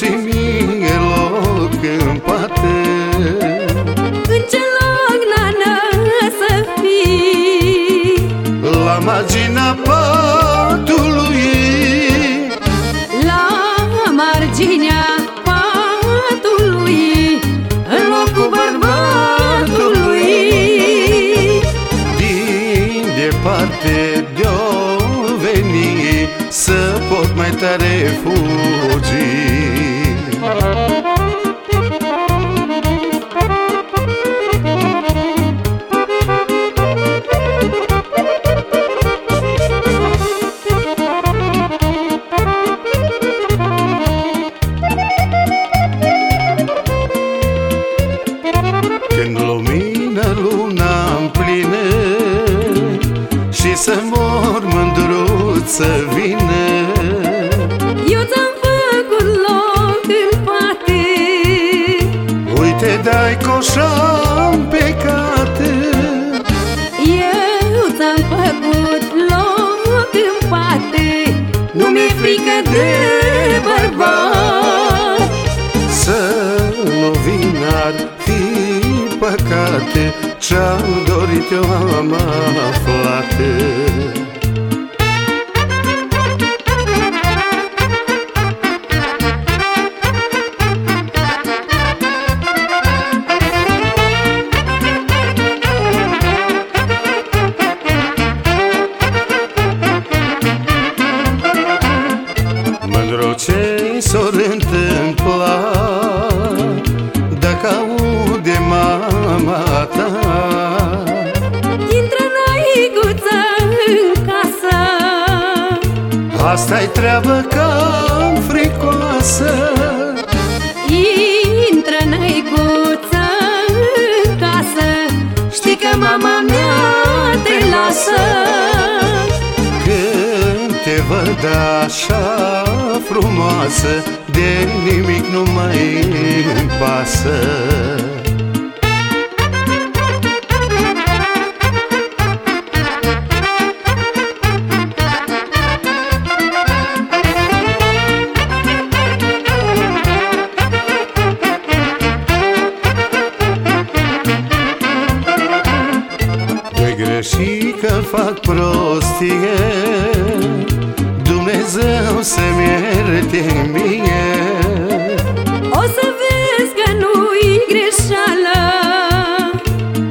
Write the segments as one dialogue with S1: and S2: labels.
S1: și mie loc în pate
S2: În ce loc, nana, să fii? La marginea patului. La
S1: marginea patului locul bărbatului. Din departe.
S2: Uite, dai coșam pecate
S1: Eu ți-am făcut loc în pate Nu mi-e frică de bărbat.
S2: Să nu vin ar fi păcate Ce-am dorit eu am aflat s-or întâmpla. Dacă aude mama ta
S1: Intră năiguță în casă.
S2: Asta-i treabă cam fricoasă.
S1: Intră năiguță în casă. Știi că mama mea te lasă.
S2: Când te văd așa frumoasă De nimic nu mai îmi pasă. De greșit că fac prostie Dumnezeu să-mi ierte mie.
S1: O să vezi că nu-i greșeală.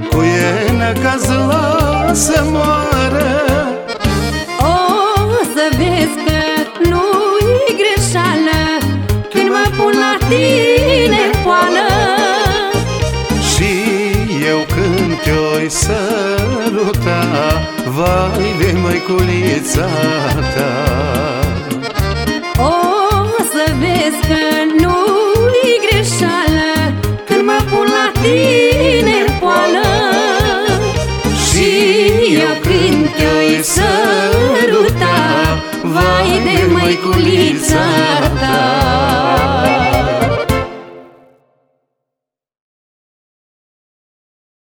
S2: Cu ienă ca să moară.
S1: O să vezi că nu-i greșeală. Când mă pun la tine poală.
S2: Și eu când te-oi săruta Vai de măiculița ta.
S1: O să vezi că